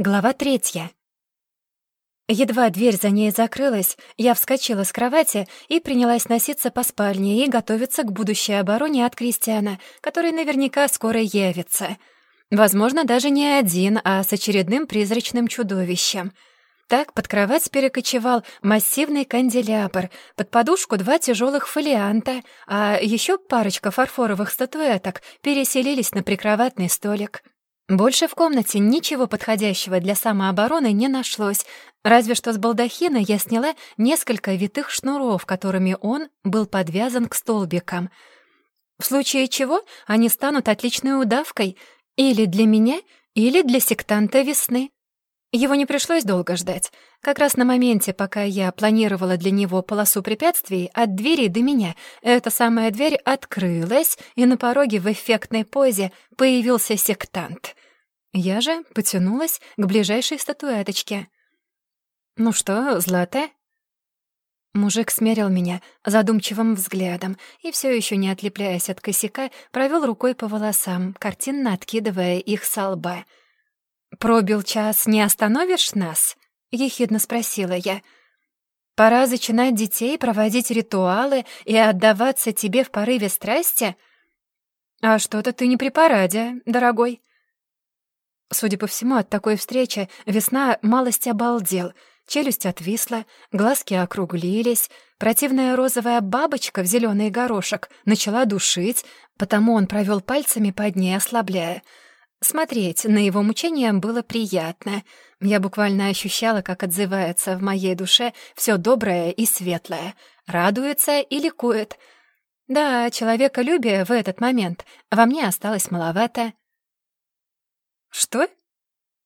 Глава третья. Едва дверь за ней закрылась, я вскочила с кровати и принялась носиться по спальне и готовиться к будущей обороне от Кристиана, который наверняка скоро явится. Возможно, даже не один, а с очередным призрачным чудовищем. Так под кровать перекочевал массивный канделябр, под подушку два тяжелых фолианта, а еще парочка фарфоровых статуэток переселились на прикроватный столик — больше в комнате ничего подходящего для самообороны не нашлось, разве что с балдахина я сняла несколько витых шнуров, которыми он был подвязан к столбикам. В случае чего они станут отличной удавкой или для меня, или для сектанта весны. Его не пришлось долго ждать. Как раз на моменте, пока я планировала для него полосу препятствий, от двери до меня эта самая дверь открылась, и на пороге в эффектной позе появился сектант. Я же потянулась к ближайшей статуэточке. «Ну что, Злата?» Мужик смерил меня задумчивым взглядом и, все еще не отлепляясь от косяка, провел рукой по волосам, картинно откидывая их со лба. «Пробил час, не остановишь нас?» — ехидно спросила я. «Пора зачинать детей, проводить ритуалы и отдаваться тебе в порыве страсти?» «А что-то ты не при параде, дорогой», Судя по всему, от такой встречи весна малость обалдел. Челюсть отвисла, глазки округлились, противная розовая бабочка в зеленый горошек начала душить, потому он провел пальцами под ней, ослабляя. Смотреть на его мучения было приятно. Я буквально ощущала, как отзывается в моей душе все доброе и светлое, радуется и ликует. Да, человеколюбие в этот момент во мне осталось маловато. «Что?»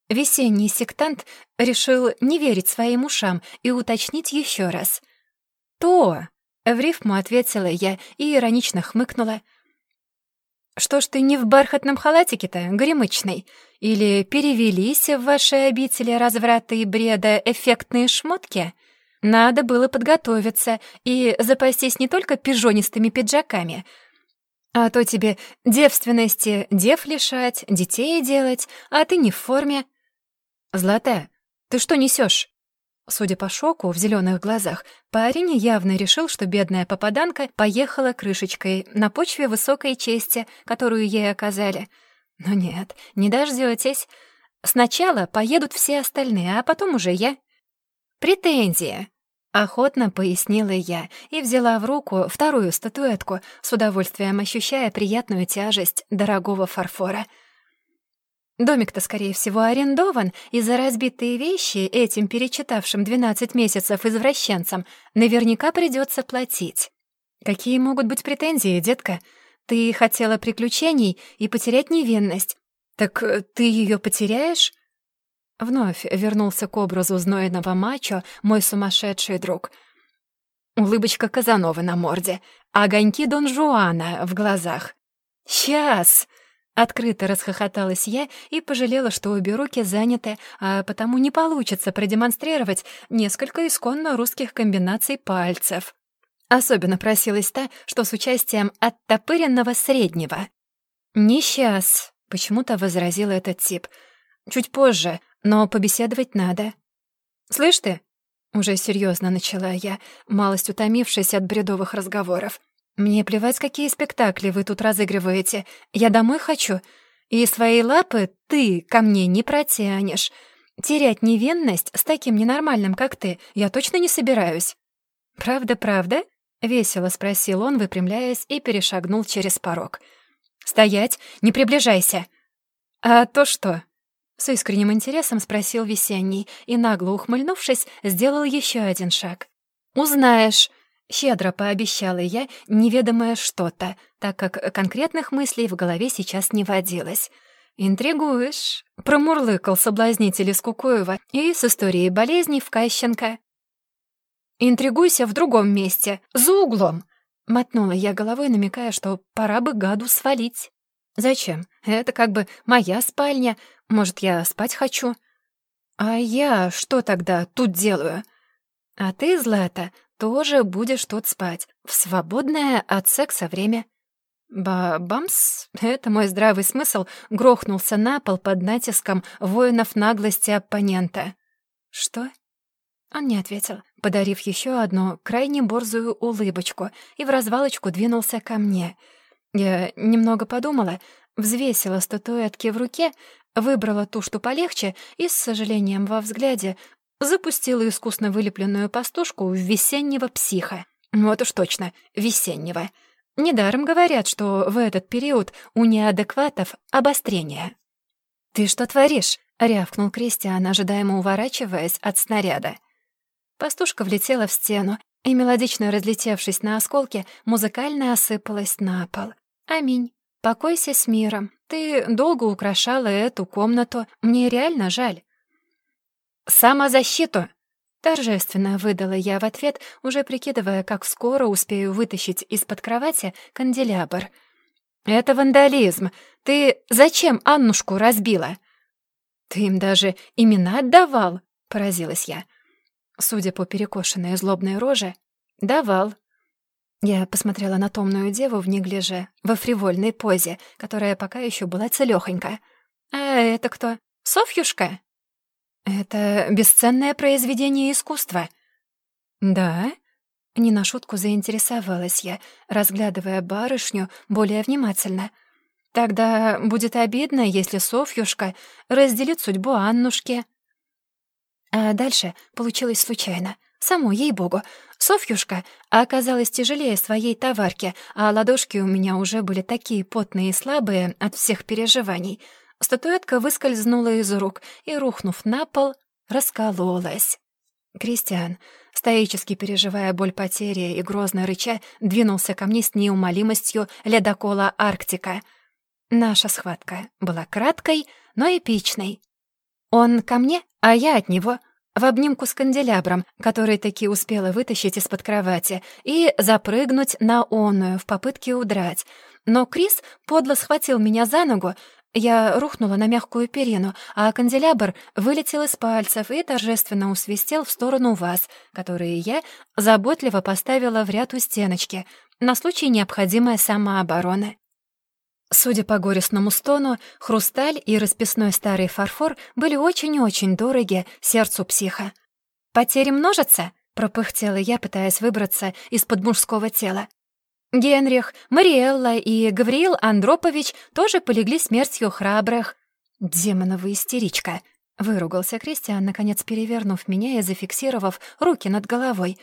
Весенний сектант решил не верить своим ушам и уточнить еще раз. «То!» — в рифму ответила я и иронично хмыкнула. «Что ж ты не в бархатном халатике-то, горемычный? Или перевелись в ваши обители разврата и бреда эффектные шмотки?» Надо было подготовиться и запастись не только пижонистыми пиджаками, а то тебе девственности дев лишать, детей делать, а ты не в форме. Злата, ты что несешь? Судя по шоку в зеленых глазах, парень явно решил, что бедная попаданка поехала крышечкой на почве высокой чести, которую ей оказали. Но нет, не дождётесь. Сначала поедут все остальные, а потом уже я. Претензия. Охотно пояснила я и взяла в руку вторую статуэтку, с удовольствием ощущая приятную тяжесть дорогого фарфора. Домик-то, скорее всего, арендован, и за разбитые вещи этим перечитавшим 12 месяцев извращенцам наверняка придется платить. Какие могут быть претензии, детка? Ты хотела приключений и потерять невинность. Так э, ты ее потеряешь? Вновь вернулся к образу знойного мачо мой сумасшедший друг. Улыбочка Казановы на морде, огоньки Дон Жуана в глазах. «Сейчас!» Открыто расхохоталась я и пожалела, что обе руки заняты, а потому не получится продемонстрировать несколько исконно русских комбинаций пальцев. Особенно просилась та, что с участием оттопыренного среднего. «Не сейчас», — почему-то возразил этот тип. «Чуть позже, но побеседовать надо. Слышь ты? Уже серьезно начала я, малость утомившись от бредовых разговоров. Мне плевать, какие спектакли вы тут разыгрываете. Я домой хочу. И свои лапы ты ко мне не протянешь. Терять невинность с таким ненормальным, как ты, я точно не собираюсь. Правда, правда? Весело спросил он, выпрямляясь, и перешагнул через порог. «Стоять! Не приближайся!» «А то что?» С искренним интересом спросил Весенний и, нагло ухмыльнувшись, сделал еще один шаг. «Узнаешь!» — щедро пообещала я неведомое что-то, так как конкретных мыслей в голове сейчас не водилось. «Интригуешь!» — промурлыкал соблазнитель из Кукуева и с историей болезней в Кащенко. «Интригуйся в другом месте, за углом!» — мотнула я головой, намекая, что пора бы гаду свалить. «Зачем? Это как бы моя спальня, может, я спать хочу? А я что тогда тут делаю? А ты, Злата, тоже будешь тут спать, в свободное от секса время. Ба-бамс! Это мой здравый смысл грохнулся на пол под натиском воинов наглости оппонента. «Что?» Он не ответил, подарив еще одну крайне борзую улыбочку и в развалочку двинулся ко мне. Я немного подумала, взвесила статуэтки в руке, выбрала ту, что полегче, и с сожалением во взгляде запустила искусно вылепленную пастушку в весеннего психа. Вот уж точно, весеннего. Недаром говорят, что в этот период у неадекватов обострение. «Ты что творишь?» — рявкнул Кристиан, ожидаемо уворачиваясь от снаряда. Пастушка влетела в стену и, мелодично разлетевшись на осколки, музыкально осыпалась на пол. «Аминь. Покойся с миром. Ты долго украшала эту комнату. Мне реально жаль». «Самозащиту!» Торжественно выдала я в ответ, уже прикидывая, как скоро успею вытащить из-под кровати канделябр. «Это вандализм. Ты зачем Аннушку разбила?» «Ты им даже имена отдавал?» — поразилась я. Судя по перекошенной злобной роже, давал. Я посмотрела на томную деву в неглиже, во фривольной позе, которая пока еще была целёхонька. «А это кто? Софьюшка?» «Это бесценное произведение искусства». «Да?» Не на шутку заинтересовалась я, разглядывая барышню более внимательно. «Тогда будет обидно, если Софьюшка разделит судьбу Аннушки». А дальше получилось случайно. Само ей-богу. Софьюшка оказалась тяжелее своей товарки, а ладошки у меня уже были такие потные и слабые от всех переживаний — Статуэтка выскользнула из рук и, рухнув на пол, раскололась. Кристиан, стоически переживая боль потери и грозно рыча, двинулся ко мне с неумолимостью ледокола «Арктика». Наша схватка была краткой, но эпичной. Он ко мне, а я от него — в обнимку с канделябром, который таки успела вытащить из-под кровати, и запрыгнуть на онную в попытке удрать. Но Крис подло схватил меня за ногу, я рухнула на мягкую перину, а канделябр вылетел из пальцев и торжественно усвистел в сторону вас, которые я заботливо поставила в ряд у стеночки на случай необходимой самообороны. Судя по горестному стону, хрусталь и расписной старый фарфор были очень-очень дороги сердцу психа. «Потери множатся?» — пропыхтела я, пытаясь выбраться из-под мужского тела. Генрих, Мариэлла и Гавриил Андропович тоже полегли смертью храбрых. «Демонова истеричка!» — выругался Кристиан, наконец перевернув меня и зафиксировав руки над головой.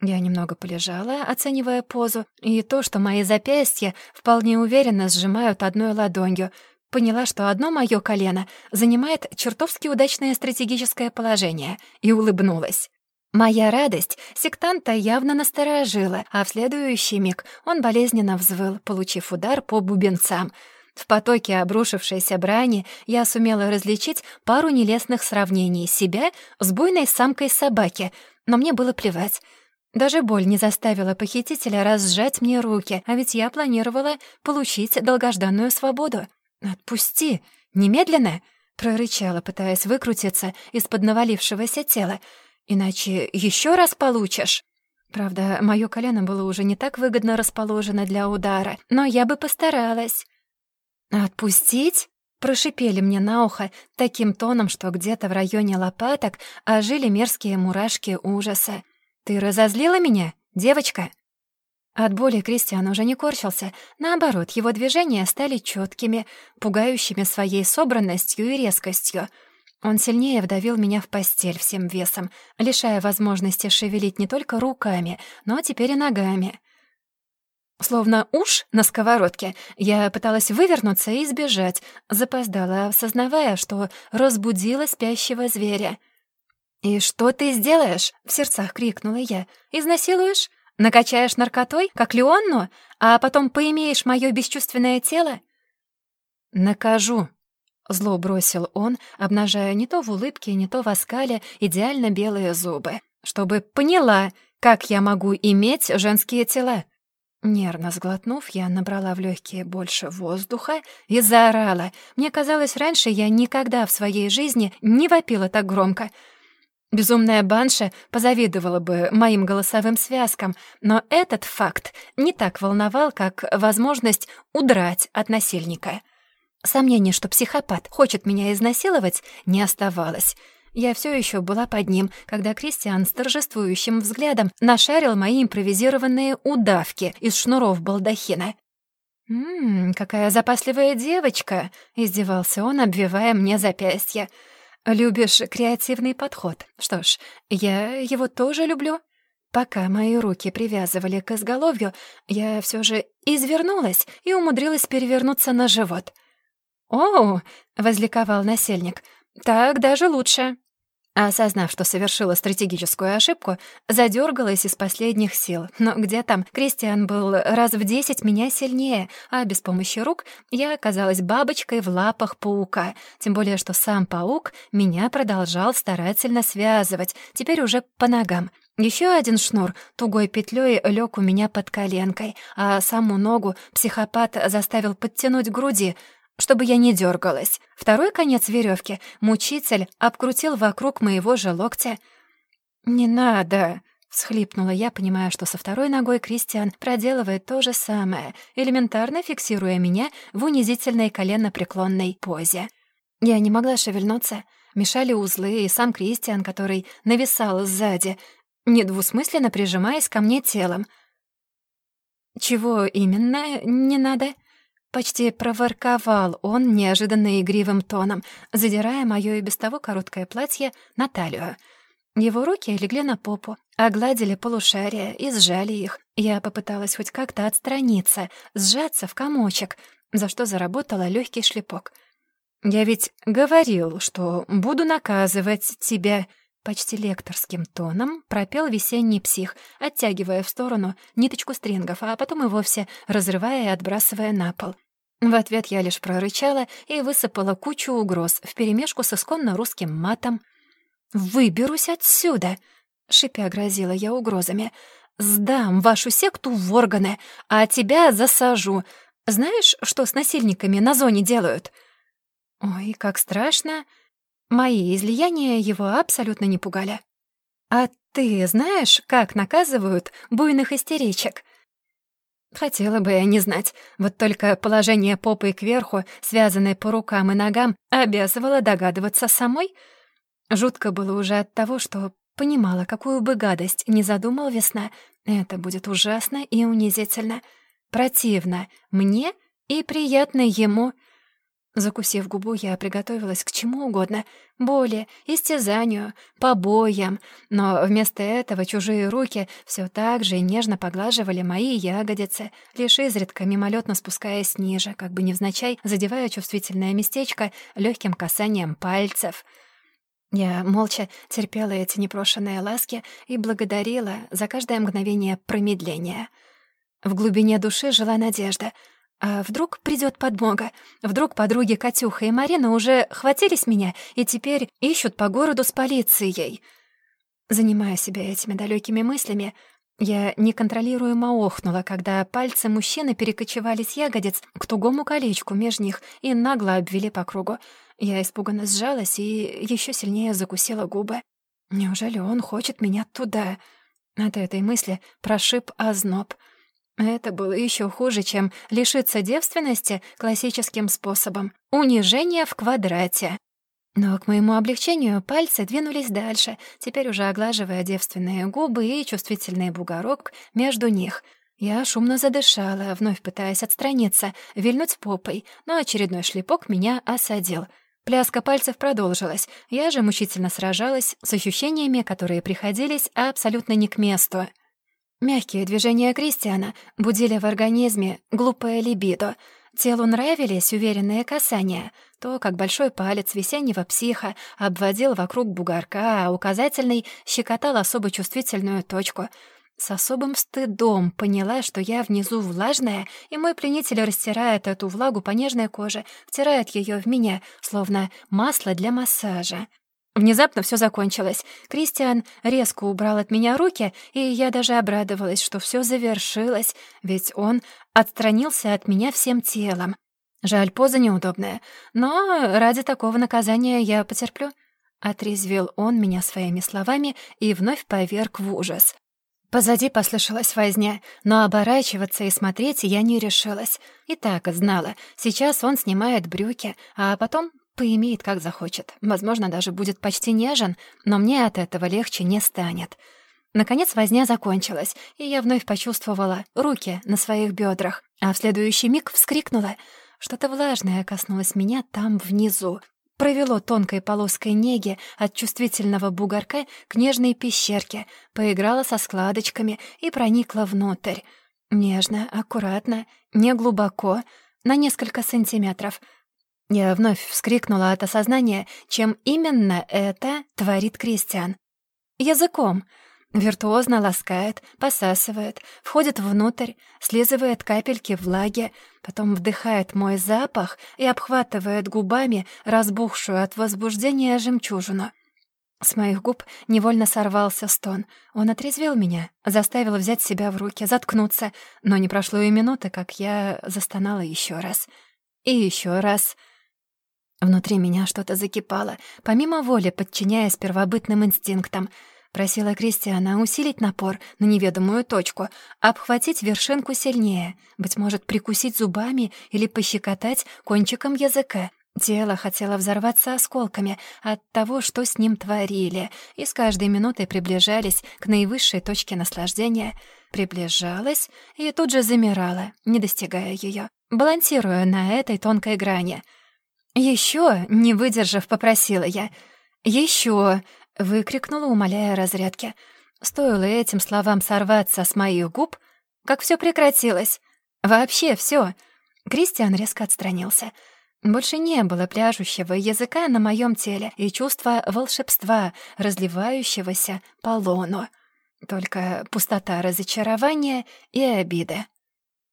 Я немного полежала, оценивая позу, и то, что мои запястья вполне уверенно сжимают одной ладонью. Поняла, что одно мое колено занимает чертовски удачное стратегическое положение, и улыбнулась. Моя радость сектанта явно насторожила, а в следующий миг он болезненно взвыл, получив удар по бубенцам. В потоке обрушившейся брани я сумела различить пару нелестных сравнений себя с буйной самкой собаки, но мне было плевать. Даже боль не заставила похитителя разжать мне руки, а ведь я планировала получить долгожданную свободу. «Отпусти! Немедленно!» — прорычала, пытаясь выкрутиться из-под навалившегося тела — Иначе еще раз получишь. Правда, мое колено было уже не так выгодно расположено для удара, но я бы постаралась. «Отпустить?» — прошипели мне на ухо таким тоном, что где-то в районе лопаток ожили мерзкие мурашки ужаса. «Ты разозлила меня, девочка?» От боли Кристиан уже не корчился. Наоборот, его движения стали четкими, пугающими своей собранностью и резкостью — он сильнее вдавил меня в постель всем весом, лишая возможности шевелить не только руками, но теперь и ногами. Словно уж на сковородке, я пыталась вывернуться и сбежать, запоздала, осознавая, что разбудила спящего зверя. «И что ты сделаешь?» — в сердцах крикнула я. «Изнасилуешь? Накачаешь наркотой, как Леонну, а потом поимеешь мое бесчувственное тело?» «Накажу», Зло бросил он, обнажая не то в улыбке, не то в оскале идеально белые зубы. «Чтобы поняла, как я могу иметь женские тела». Нервно сглотнув, я набрала в легкие больше воздуха и заорала. Мне казалось, раньше я никогда в своей жизни не вопила так громко. Безумная банша позавидовала бы моим голосовым связкам, но этот факт не так волновал, как возможность удрать от насильника. Сомнений, что психопат хочет меня изнасиловать, не оставалось. Я все еще была под ним, когда Кристиан с торжествующим взглядом нашарил мои импровизированные удавки из шнуров балдахина. «Ммм, какая запасливая девочка!» — издевался он, обвивая мне запястье. «Любишь креативный подход. Что ж, я его тоже люблю». Пока мои руки привязывали к изголовью, я все же извернулась и умудрилась перевернуться на живот. «О!» — возликовал насельник. «Так даже лучше». Осознав, что совершила стратегическую ошибку, задергалась из последних сил. Но где там? Кристиан был раз в десять меня сильнее, а без помощи рук я оказалась бабочкой в лапах паука. Тем более, что сам паук меня продолжал старательно связывать, теперь уже по ногам. Еще один шнур тугой петлей лег у меня под коленкой, а саму ногу психопат заставил подтянуть к груди — чтобы я не дергалась. Второй конец веревки мучитель обкрутил вокруг моего же локтя. «Не надо!» — всхлипнула я, понимая, что со второй ногой Кристиан проделывает то же самое, элементарно фиксируя меня в унизительной коленно-преклонной позе. Я не могла шевельнуться. Мешали узлы, и сам Кристиан, который нависал сзади, недвусмысленно прижимаясь ко мне телом. «Чего именно не надо?» Почти проворковал он неожиданно игривым тоном, задирая моё и без того короткое платье на талию. Его руки легли на попу, огладили полушария и сжали их. Я попыталась хоть как-то отстраниться, сжаться в комочек, за что заработала легкий шлепок. «Я ведь говорил, что буду наказывать тебя», почти лекторским тоном пропел весенний псих, оттягивая в сторону ниточку стрингов, а потом и вовсе разрывая и отбрасывая на пол. В ответ я лишь прорычала и высыпала кучу угроз вперемешку с исконно русским матом. «Выберусь отсюда!» — шипя грозила я угрозами. «Сдам вашу секту в органы, а тебя засажу. Знаешь, что с насильниками на зоне делают?» Ой, как страшно. Мои излияния его абсолютно не пугали. «А ты знаешь, как наказывают буйных истеричек?» Хотела бы я не знать, вот только положение попы кверху, связанное по рукам и ногам, обязывало догадываться самой. Жутко было уже от того, что понимала, какую бы гадость не задумал весна, это будет ужасно и унизительно. Противно мне и приятно ему — Закусив губу, я приготовилась к чему угодно — боли, истязанию, побоям, но вместо этого чужие руки все так же нежно поглаживали мои ягодицы, лишь изредка мимолетно спускаясь ниже, как бы невзначай задевая чувствительное местечко легким касанием пальцев. Я молча терпела эти непрошенные ласки и благодарила за каждое мгновение промедления. В глубине души жила надежда — а вдруг придет подмога? Вдруг подруги Катюха и Марина уже хватились меня и теперь ищут по городу с полицией? Занимая себя этими далекими мыслями, я неконтролируемо охнула, когда пальцы мужчины перекочевали с ягодиц к тугому колечку меж них и нагло обвели по кругу. Я испуганно сжалась и еще сильнее закусила губы. Неужели он хочет меня туда? От этой мысли прошиб озноб — это было еще хуже, чем лишиться девственности классическим способом. Унижение в квадрате. Но к моему облегчению пальцы двинулись дальше, теперь уже оглаживая девственные губы и чувствительный бугорок между них. Я шумно задышала, вновь пытаясь отстраниться, вильнуть попой, но очередной шлепок меня осадил. Пляска пальцев продолжилась, я же мучительно сражалась с ощущениями, которые приходились абсолютно не к месту. Мягкие движения Кристиана будили в организме глупое либидо. Телу нравились уверенные касания. То, как большой палец весеннего психа обводил вокруг бугорка, а указательный щекотал особо чувствительную точку. С особым стыдом поняла, что я внизу влажная, и мой пленитель растирает эту влагу по нежной коже, втирает ее в меня, словно масло для массажа. Внезапно все закончилось. Кристиан резко убрал от меня руки, и я даже обрадовалась, что все завершилось, ведь он отстранился от меня всем телом. Жаль, поза неудобная, но ради такого наказания я потерплю. Отрезвил он меня своими словами и вновь поверг в ужас. Позади послышалась возня, но оборачиваться и смотреть я не решилась. И так знала, сейчас он снимает брюки, а потом поимеет, как захочет. Возможно, даже будет почти нежен, но мне от этого легче не станет. Наконец возня закончилась, и я вновь почувствовала руки на своих бедрах, а в следующий миг вскрикнула. Что-то влажное коснулось меня там внизу, провело тонкой полоской неги от чувствительного бугорка к нежной пещерке, поиграло со складочками и проникло внутрь. Нежно, аккуратно, не глубоко, на несколько сантиметров. Я вновь вскрикнула от осознания, чем именно это творит Кристиан. Языком — Виртуозно ласкает, посасывает, входит внутрь, слизывает капельки влаги, потом вдыхает мой запах и обхватывает губами разбухшую от возбуждения жемчужину. С моих губ невольно сорвался стон. Он отрезвил меня, заставил взять себя в руки, заткнуться, но не прошло и минуты, как я застонала еще раз. И еще раз. Внутри меня что-то закипало, помимо воли подчиняясь первобытным инстинктам — Просила Кристиана усилить напор на неведомую точку, обхватить вершинку сильнее, быть может, прикусить зубами или пощекотать кончиком языка. Тело хотело взорваться осколками от того, что с ним творили, и с каждой минутой приближались к наивысшей точке наслаждения. Приближалась и тут же замирала, не достигая ее, балансируя на этой тонкой грани. Еще, не выдержав, попросила я. Еще, Выкрикнула, умоляя разрядки. Стоило этим словам сорваться с моих губ, как все прекратилось. Вообще все. Кристиан резко отстранился. Больше не было пляжущего языка на моем теле и чувства волшебства, разливающегося по лону. Только пустота разочарования и обиды.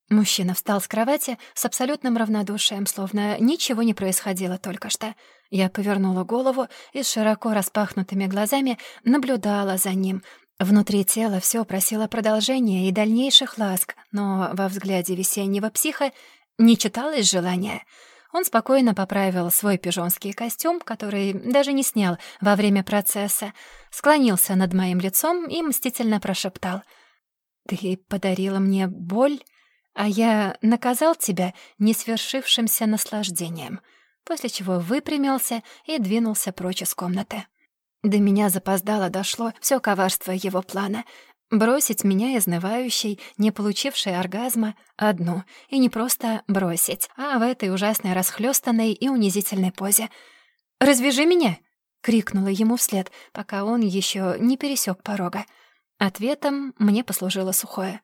Мужчина встал с кровати с абсолютным равнодушием, словно ничего не происходило только что. Я повернула голову и с широко распахнутыми глазами наблюдала за ним. Внутри тела все просило продолжения и дальнейших ласк, но во взгляде весеннего психа не читалось желания. Он спокойно поправил свой пижонский костюм, который даже не снял во время процесса, склонился над моим лицом и мстительно прошептал. «Ты подарила мне боль?» А я наказал тебя несвершившимся наслаждением, после чего выпрямился и двинулся прочь из комнаты. До меня запоздало дошло все коварство его плана — бросить меня изнывающей, не получившей оргазма, одну, и не просто бросить, а в этой ужасной расхлёстанной и унизительной позе. «Развяжи меня!» — крикнула ему вслед, пока он еще не пересек порога. Ответом мне послужило сухое.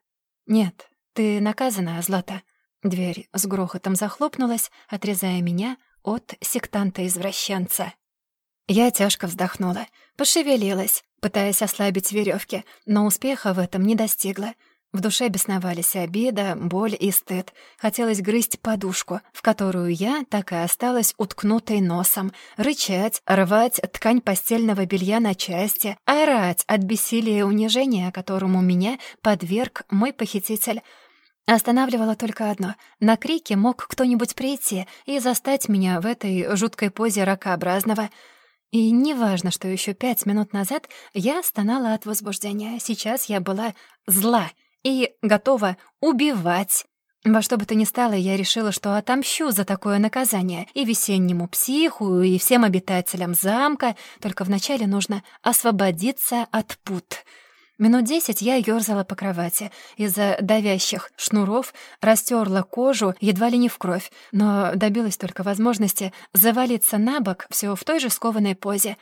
«Нет, «Ты наказана, Злата». Дверь с грохотом захлопнулась, отрезая меня от сектанта-извращенца. Я тяжко вздохнула, пошевелилась, пытаясь ослабить веревки, но успеха в этом не достигла. В душе бесновались обида, боль и стыд. Хотелось грызть подушку, в которую я так и осталась уткнутой носом, рычать, рвать ткань постельного белья на части, орать от бессилия и унижения, которому меня подверг мой похититель. Останавливало только одно. На крики мог кто-нибудь прийти и застать меня в этой жуткой позе ракообразного — и неважно, что еще пять минут назад я стонала от возбуждения. Сейчас я была зла и готова убивать. Во что бы то ни стало, я решила, что отомщу за такое наказание и весеннему психу, и всем обитателям замка, только вначале нужно освободиться от пут. Минут десять я ёрзала по кровати. Из-за давящих шнуров растерла кожу едва ли не в кровь, но добилась только возможности завалиться на бок все в той же скованной позе.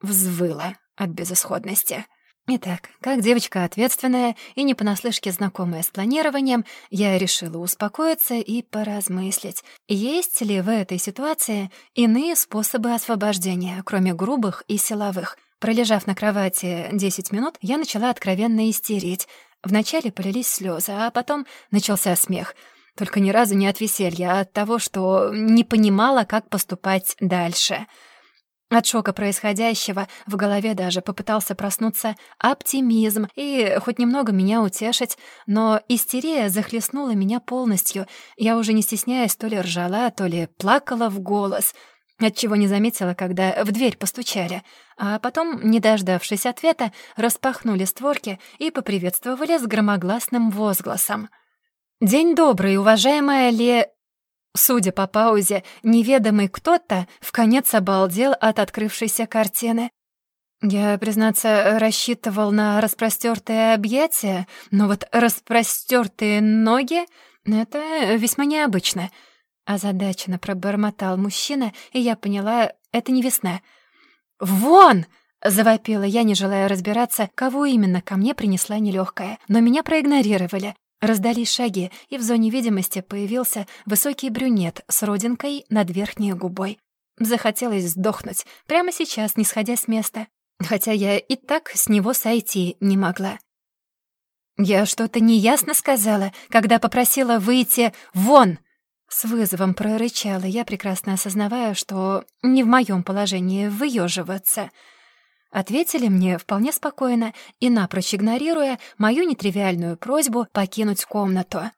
Взвыла от безысходности. Итак, как девочка ответственная и не понаслышке знакомая с планированием, я решила успокоиться и поразмыслить, есть ли в этой ситуации иные способы освобождения, кроме грубых и силовых. Пролежав на кровати 10 минут, я начала откровенно истерить. Вначале полились слезы, а потом начался смех. Только ни разу не от веселья, а от того, что не понимала, как поступать дальше — от шока происходящего в голове даже попытался проснуться оптимизм и хоть немного меня утешить, но истерия захлестнула меня полностью. Я уже не стесняясь то ли ржала, то ли плакала в голос. отчего не заметила, когда в дверь постучали, а потом, не дождавшись ответа, распахнули створки и поприветствовали с громогласным возгласом. «День добрый, уважаемая Ле...» Судя по паузе, неведомый кто-то в конец обалдел от открывшейся картины. Я, признаться, рассчитывал на распростёртые объятия, но вот распростёртые ноги — это весьма необычно. Озадаченно пробормотал мужчина, и я поняла, это не весна. «Вон!» — завопила я, не желая разбираться, кого именно ко мне принесла нелёгкая. Но меня проигнорировали. Раздались шаги, и в зоне видимости появился высокий брюнет с родинкой над верхней губой. Захотелось сдохнуть, прямо сейчас, не сходя с места хотя я и так с него сойти не могла. «Я что-то неясно сказала, когда попросила выйти вон!» С вызовом прорычала я, прекрасно осознавая, что не в моем положении выёживаться. Ответили мне вполне спокойно и напрочь игнорируя мою нетривиальную просьбу покинуть комнату.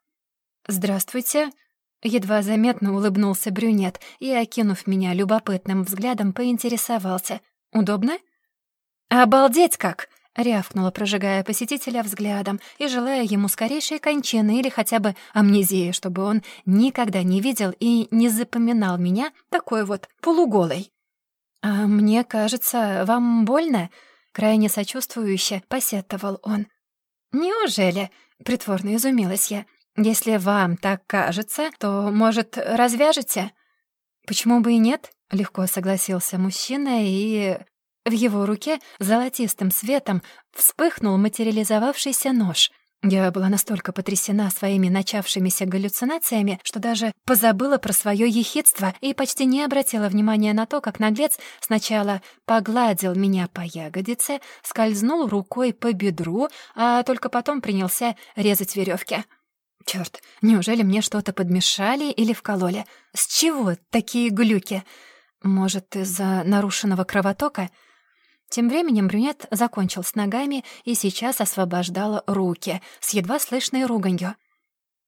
«Здравствуйте», — едва заметно улыбнулся брюнет и, окинув меня любопытным взглядом, поинтересовался. «Удобно?» «Обалдеть как!» — рявкнула, прожигая посетителя взглядом и желая ему скорейшей кончины или хотя бы амнезии, чтобы он никогда не видел и не запоминал меня такой вот полуголой. «А мне кажется, вам больно?» — крайне сочувствующе посетовал он. «Неужели?» — притворно изумилась я. «Если вам так кажется, то, может, развяжете?» «Почему бы и нет?» — легко согласился мужчина и в его руке золотистым светом вспыхнул материализовавшийся нож. Я была настолько потрясена своими начавшимися галлюцинациями, что даже позабыла про свое ехидство и почти не обратила внимания на то, как наглец сначала погладил меня по ягодице, скользнул рукой по бедру, а только потом принялся резать веревки. Черт, неужели мне что-то подмешали или вкололи? С чего такие глюки? Может, из-за нарушенного кровотока — тем временем брюнет закончил с ногами и сейчас освобождал руки с едва слышной руганью.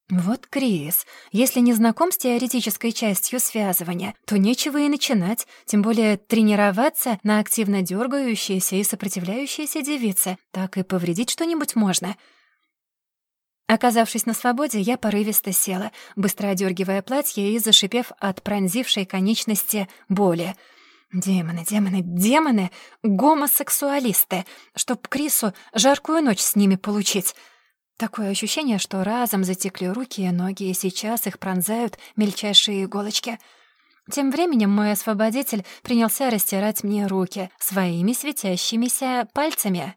«Вот Крис, если не знаком с теоретической частью связывания, то нечего и начинать, тем более тренироваться на активно дергающейся и сопротивляющейся девице. Так и повредить что-нибудь можно». Оказавшись на свободе, я порывисто села, быстро одергивая платье и зашипев от пронзившей конечности боли — Демоны, демоны, демоны, гомосексуалисты, чтоб Крису жаркую ночь с ними получить. Такое ощущение, что разом затекли руки и ноги, и сейчас их пронзают мельчайшие иголочки. Тем временем мой освободитель принялся растирать мне руки своими светящимися пальцами.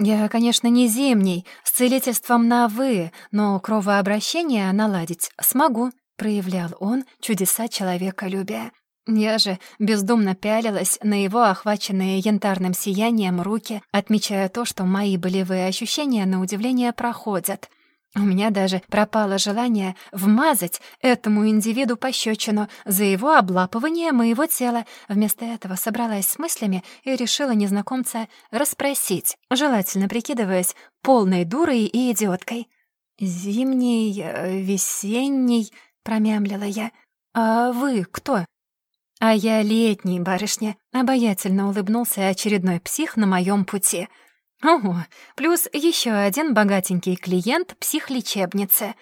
Я, конечно, не зимний, с целительством на «вы», но кровообращение наладить смогу, проявлял он чудеса человеколюбия. Я же бездумно пялилась на его охваченные янтарным сиянием руки, отмечая то, что мои болевые ощущения на удивление проходят. У меня даже пропало желание вмазать этому индивиду пощечину за его облапывание моего тела. Вместо этого собралась с мыслями и решила незнакомца расспросить, желательно прикидываясь полной дурой и идиоткой. «Зимний, э, весенний», — промямлила я. «А вы кто?» «А я летний, барышня», — обаятельно улыбнулся очередной псих на моем пути. «Ого, плюс еще один богатенький клиент психлечебницы».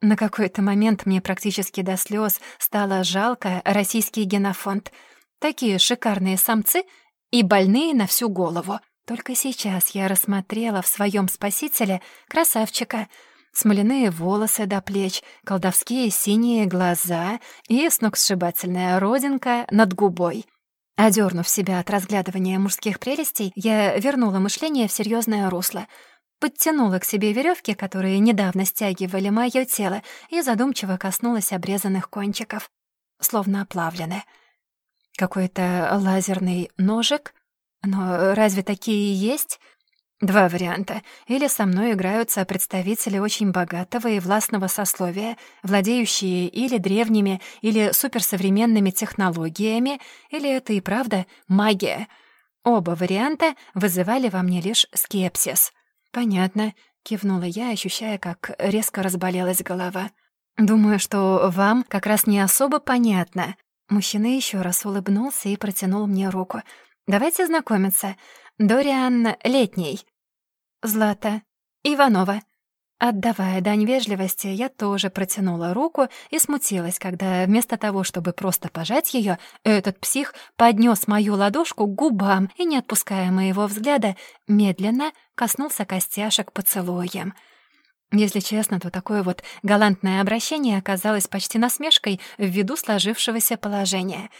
На какой-то момент мне практически до слез стало жалко российский генофонд. Такие шикарные самцы и больные на всю голову. Только сейчас я рассмотрела в своем спасителе красавчика — смоляные волосы до плеч, колдовские синие глаза и сногсшибательная родинка над губой. Одернув себя от разглядывания мужских прелестей, я вернула мышление в серьезное русло, подтянула к себе веревки, которые недавно стягивали мое тело, и задумчиво коснулась обрезанных кончиков, словно оплавлены. Какой-то лазерный ножик? Но разве такие есть? Два варианта. Или со мной играются представители очень богатого и властного сословия, владеющие или древними, или суперсовременными технологиями, или это и правда магия. Оба варианта вызывали во мне лишь скепсис. «Понятно», — кивнула я, ощущая, как резко разболелась голова. «Думаю, что вам как раз не особо понятно. Мужчина еще раз улыбнулся и протянул мне руку. «Давайте знакомиться. Дориан Летний». «Злата. Иванова». Отдавая дань вежливости, я тоже протянула руку и смутилась, когда вместо того, чтобы просто пожать ее, этот псих поднес мою ладошку к губам и, не отпуская моего взгляда, медленно коснулся костяшек поцелуем. Если честно, то такое вот галантное обращение оказалось почти насмешкой ввиду сложившегося положения.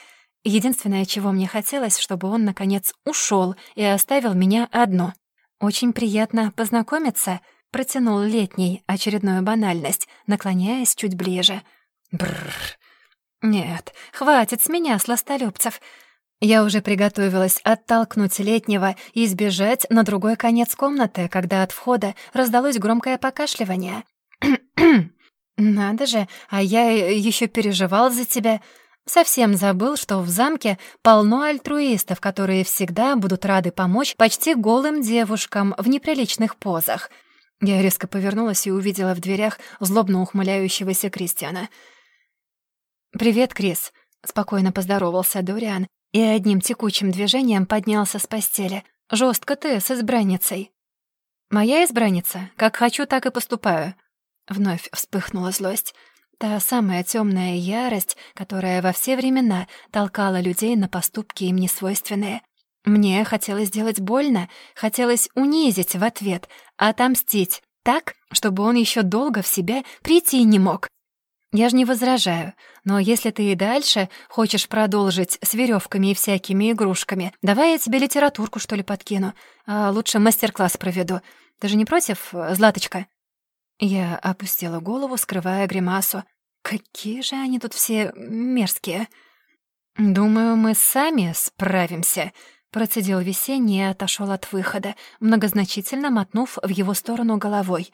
Единственное, чего мне хотелось, чтобы он, наконец, ушел и оставил меня одну. «Очень приятно познакомиться», — протянул летний очередную банальность, наклоняясь чуть ближе. Бррр. Нет, хватит с меня, сластолюбцев. Я уже приготовилась оттолкнуть летнего и сбежать на другой конец комнаты, когда от входа раздалось громкое покашливание. «Надо же, а я еще переживал за тебя. Совсем забыл, что в замке полно альтруистов, которые всегда будут рады помочь почти голым девушкам в неприличных позах». Я резко повернулась и увидела в дверях злобно ухмыляющегося Кристиана. «Привет, Крис», — спокойно поздоровался Дориан и одним текучим движением поднялся с постели. Жестко ты с избранницей». «Моя избранница? Как хочу, так и поступаю». Вновь вспыхнула злость. Та самая темная ярость, которая во все времена толкала людей на поступки им несвойственные. Мне хотелось сделать больно, хотелось унизить в ответ, отомстить так, чтобы он еще долго в себя прийти не мог. Я же не возражаю, но если ты и дальше хочешь продолжить с веревками и всякими игрушками, давай я тебе литературку, что ли, подкину, а лучше мастер-класс проведу. Ты же не против, Златочка?» Я опустила голову, скрывая гримасу. «Какие же они тут все мерзкие!» «Думаю, мы сами справимся», — процедил весенний и отошел от выхода, многозначительно мотнув в его сторону головой.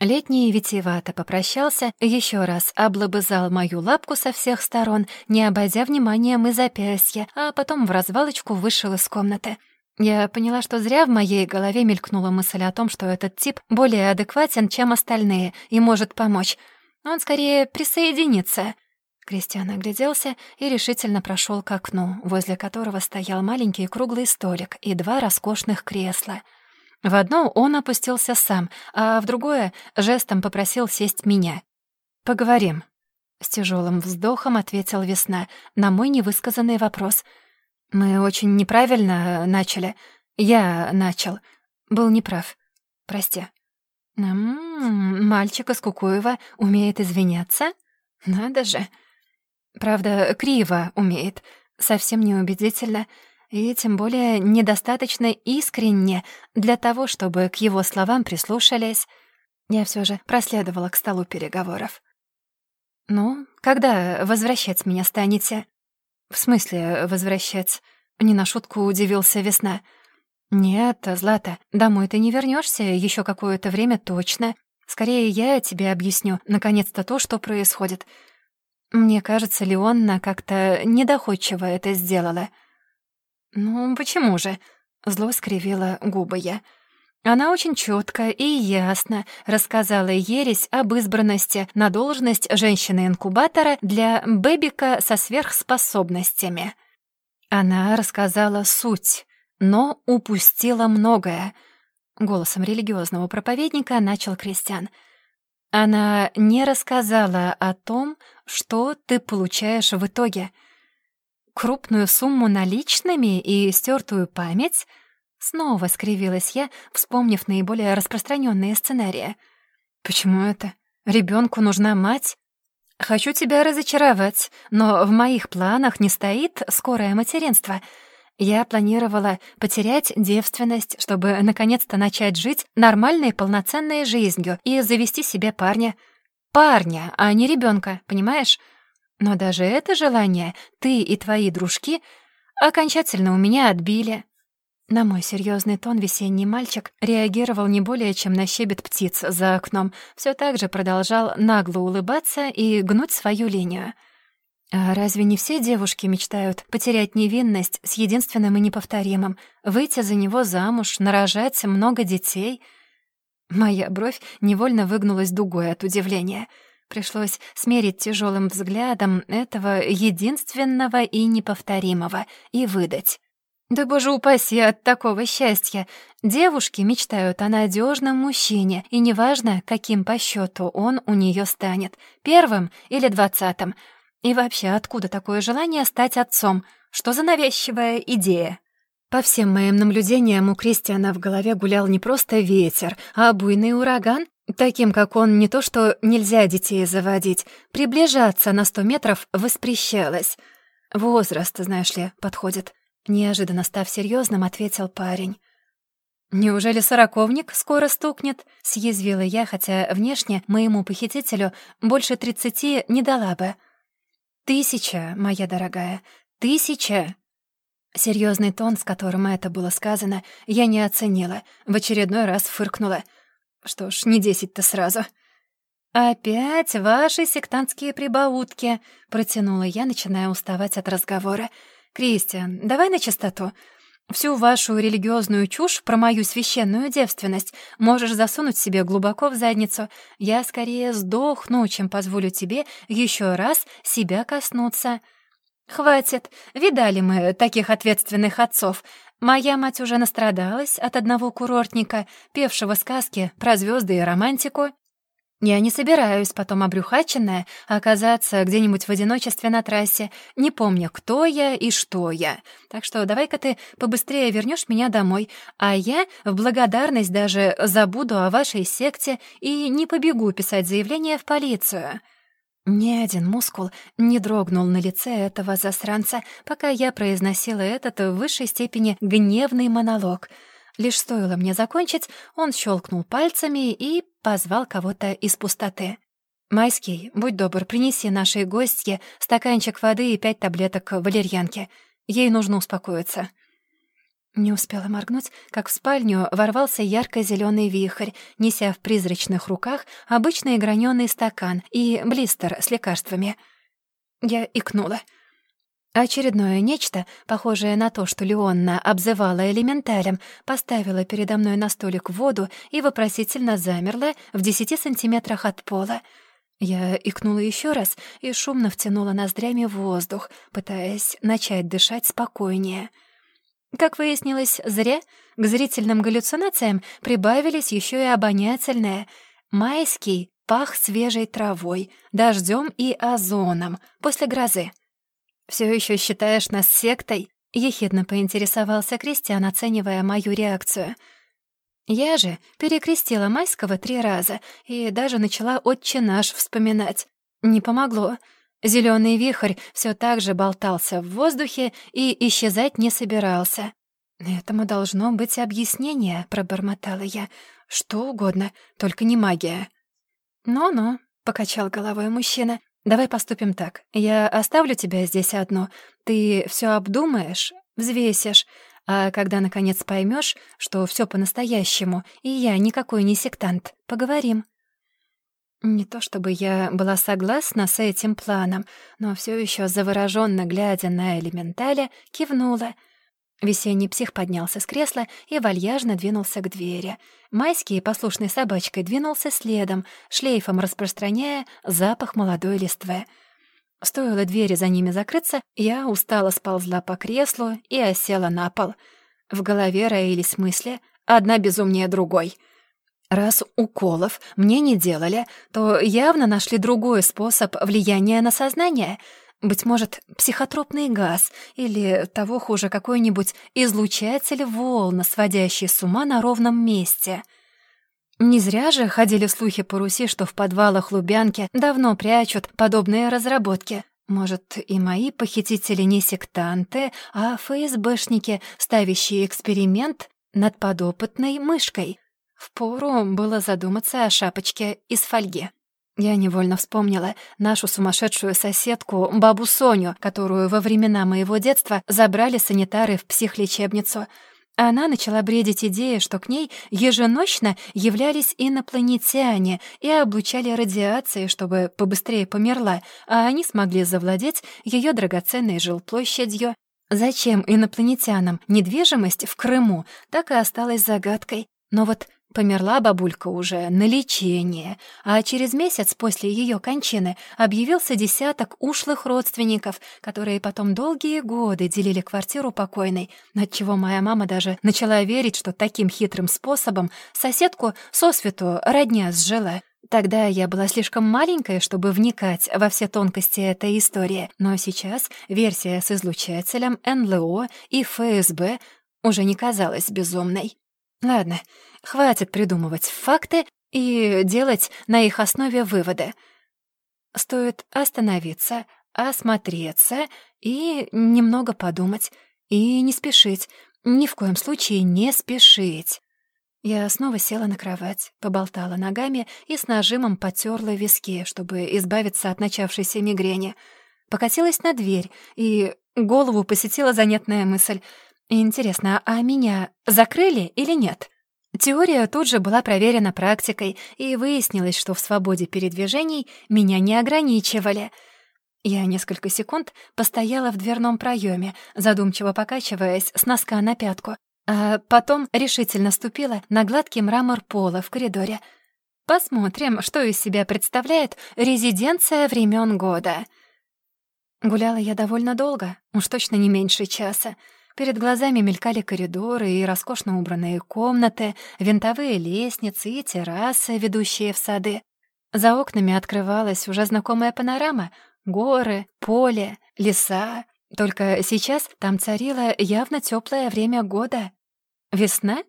Летний витиевато попрощался, еще раз облобызал мою лапку со всех сторон, не обойдя вниманием и запястья, а потом в развалочку вышел из комнаты. Я поняла, что зря в моей голове мелькнула мысль о том, что этот тип более адекватен, чем остальные, и может помочь. Он скорее присоединится. Кристиан огляделся и решительно прошел к окну, возле которого стоял маленький круглый столик и два роскошных кресла — в одно он опустился сам, а в другое жестом попросил сесть меня. «Поговорим». С тяжелым вздохом ответил Весна на мой невысказанный вопрос. «Мы очень неправильно начали. Я начал. Был неправ. Прости». «М-м, мальчик из Кукуева умеет извиняться? Надо же. Правда, криво умеет. Совсем неубедительно и тем более недостаточно искренне для того, чтобы к его словам прислушались. Я все же проследовала к столу переговоров. «Ну, когда возвращать меня станете?» «В смысле возвращать?» Не на шутку удивился Весна. «Нет, Злата, домой ты не вернешься еще какое-то время точно. Скорее, я тебе объясню, наконец-то, то, что происходит. Мне кажется, Леонна как-то недоходчиво это сделала». «Ну, почему же?» — зло скривила губы я. Она очень четко и ясно рассказала ересь об избранности на должность женщины-инкубатора для бэбика со сверхспособностями. Она рассказала суть, но упустила многое. Голосом религиозного проповедника начал Кристиан. Она не рассказала о том, что ты получаешь в итоге — крупную сумму наличными и стертую память? Снова скривилась я, вспомнив наиболее распространенные сценарии. Почему это? Ребенку нужна мать? Хочу тебя разочаровать, но в моих планах не стоит скорое материнство. Я планировала потерять девственность, чтобы наконец-то начать жить нормальной полноценной жизнью и завести себе парня. Парня, а не ребенка, понимаешь? Но даже это желание ты и твои дружки окончательно у меня отбили. На мой серьезный тон весенний мальчик реагировал не более чем на щебет птиц за окном, все так же продолжал нагло улыбаться и гнуть свою линию. А разве не все девушки мечтают потерять невинность с единственным и неповторимым, выйти за него замуж, нарожать много детей? Моя бровь невольно выгнулась дугой от удивления — Пришлось смерить тяжелым взглядом этого единственного и неповторимого и выдать. Да боже упаси от такого счастья. Девушки мечтают о надежном мужчине, и неважно, каким по счету он у нее станет, первым или двадцатым. И вообще, откуда такое желание стать отцом? Что за навязчивая идея? По всем моим наблюдениям, у Кристиана в голове гулял не просто ветер, а буйный ураган. Таким, как он, не то что нельзя детей заводить, приближаться на сто метров воспрещалось. Возраст, знаешь ли, подходит. Неожиданно став серьезным, ответил парень. «Неужели сороковник скоро стукнет?» — съязвила я, хотя внешне моему похитителю больше тридцати не дала бы. «Тысяча, моя дорогая, тысяча!» Серьезный тон, с которым это было сказано, я не оценила, в очередной раз фыркнула. Что ж, не десять-то сразу. «Опять ваши сектантские прибаутки», — протянула я, начиная уставать от разговора. «Кристиан, давай на чистоту. Всю вашу религиозную чушь про мою священную девственность можешь засунуть себе глубоко в задницу. Я скорее сдохну, чем позволю тебе еще раз себя коснуться». «Хватит. Видали мы таких ответственных отцов. Моя мать уже настрадалась от одного курортника, певшего сказки про звезды и романтику. Я не собираюсь потом обрюхаченная оказаться где-нибудь в одиночестве на трассе, не помня, кто я и что я. Так что давай-ка ты побыстрее вернешь меня домой, а я в благодарность даже забуду о вашей секте и не побегу писать заявление в полицию». Ни один мускул не дрогнул на лице этого засранца, пока я произносила этот в высшей степени гневный монолог — Лишь стоило мне закончить, он щелкнул пальцами и позвал кого-то из пустоты. «Майский, будь добр, принеси нашей гостье стаканчик воды и пять таблеток валерьянки. Ей нужно успокоиться». Не успела моргнуть, как в спальню ворвался ярко зеленый вихрь, неся в призрачных руках обычный граненый стакан и блистер с лекарствами. Я икнула — Очередное нечто, похожее на то, что Леонна обзывала элементалем, поставила передо мной на столик воду и вопросительно замерла в десяти сантиметрах от пола. Я икнула еще раз и шумно втянула ноздрями воздух, пытаясь начать дышать спокойнее. Как выяснилось, зря к зрительным галлюцинациям прибавились еще и обонятельные. Майский пах свежей травой, дождем и озоном после грозы. Все еще считаешь нас сектой?» — ехидно поинтересовался Кристиан, оценивая мою реакцию. Я же перекрестила Майского три раза и даже начала «Отче наш» вспоминать. Не помогло. Зеленый вихрь все так же болтался в воздухе и исчезать не собирался. «Этому должно быть объяснение», — пробормотала я. «Что угодно, только не магия». «Ну-ну», — покачал головой мужчина. Давай поступим так. Я оставлю тебя здесь одну. Ты все обдумаешь, взвесишь, а когда наконец поймешь, что все по-настоящему, и я никакой не сектант, поговорим. Не то чтобы я была согласна с этим планом, но все еще завороженно глядя на элементаля, кивнула — Весенний псих поднялся с кресла и вальяжно двинулся к двери. Майский, послушной собачкой, двинулся следом, шлейфом распространяя запах молодой листвы. Стоило двери за ними закрыться, я устало сползла по креслу и осела на пол. В голове роились мысли, одна безумнее другой. Раз уколов мне не делали, то явно нашли другой способ влияния на сознание — быть может, психотропный газ или, того хуже, какой-нибудь излучатель волн, сводящий с ума на ровном месте. Не зря же ходили слухи по Руси, что в подвалах Лубянки давно прячут подобные разработки. Может, и мои похитители не сектанты, а ФСБшники, ставящие эксперимент над подопытной мышкой. Впору было задуматься о шапочке из фольги. Я невольно вспомнила нашу сумасшедшую соседку, бабу Соню, которую во времена моего детства забрали санитары в психлечебницу. Она начала бредить идеей, что к ней еженочно являлись инопланетяне и облучали радиацией, чтобы побыстрее померла, а они смогли завладеть ее драгоценной жилплощадью. Зачем инопланетянам недвижимость в Крыму, так и осталась загадкой. Но вот Померла бабулька уже на лечение, а через месяц после ее кончины объявился десяток ушлых родственников, которые потом долгие годы делили квартиру покойной, отчего моя мама даже начала верить, что таким хитрым способом соседку сосвету родня сжила. Тогда я была слишком маленькая, чтобы вникать во все тонкости этой истории, но сейчас версия с излучателем, НЛО и ФСБ уже не казалась безумной. Ладно, хватит придумывать факты и делать на их основе выводы. Стоит остановиться, осмотреться и немного подумать. И не спешить, ни в коем случае не спешить. Я снова села на кровать, поболтала ногами и с нажимом потерла виски, чтобы избавиться от начавшейся мигрени. Покатилась на дверь, и голову посетила занятная мысль. Интересно, а меня закрыли или нет? Теория тут же была проверена практикой, и выяснилось, что в свободе передвижений меня не ограничивали. Я несколько секунд постояла в дверном проеме, задумчиво покачиваясь с носка на пятку, а потом решительно ступила на гладкий мрамор пола в коридоре. Посмотрим, что из себя представляет резиденция времен года. Гуляла я довольно долго, уж точно не меньше часа. Перед глазами мелькали коридоры и роскошно убранные комнаты, винтовые лестницы и террасы, ведущие в сады. За окнами открывалась уже знакомая панорама — горы, поле, леса. Только сейчас там царило явно теплое время года. Весна?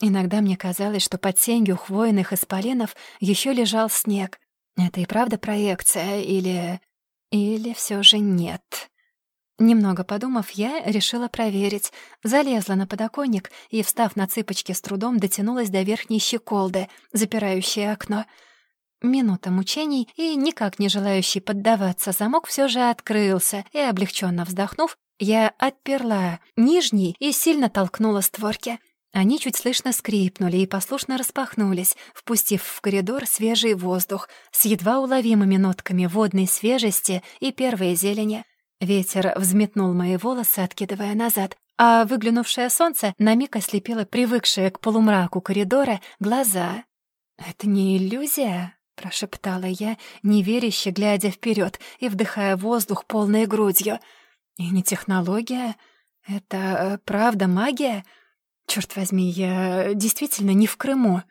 Иногда мне казалось, что под сенью хвойных исполинов еще лежал снег. Это и правда проекция или... или все же нет? Немного подумав, я решила проверить. Залезла на подоконник и, встав на цыпочки с трудом, дотянулась до верхней щеколды, запирающей окно. Минута мучений, и, никак не желающий поддаваться, замок все же открылся, и, облегченно вздохнув, я отперла нижний и сильно толкнула створки. Они чуть слышно скрипнули и послушно распахнулись, впустив в коридор свежий воздух с едва уловимыми нотками водной свежести и первой зелени. Ветер взметнул мои волосы, откидывая назад, а выглянувшее солнце на миг ослепило привыкшие к полумраку коридора глаза. «Это не иллюзия?» — прошептала я, неверяще глядя вперед и вдыхая воздух полной грудью — и не технология. Это э, правда магия? Черт возьми, я действительно не в Крыму.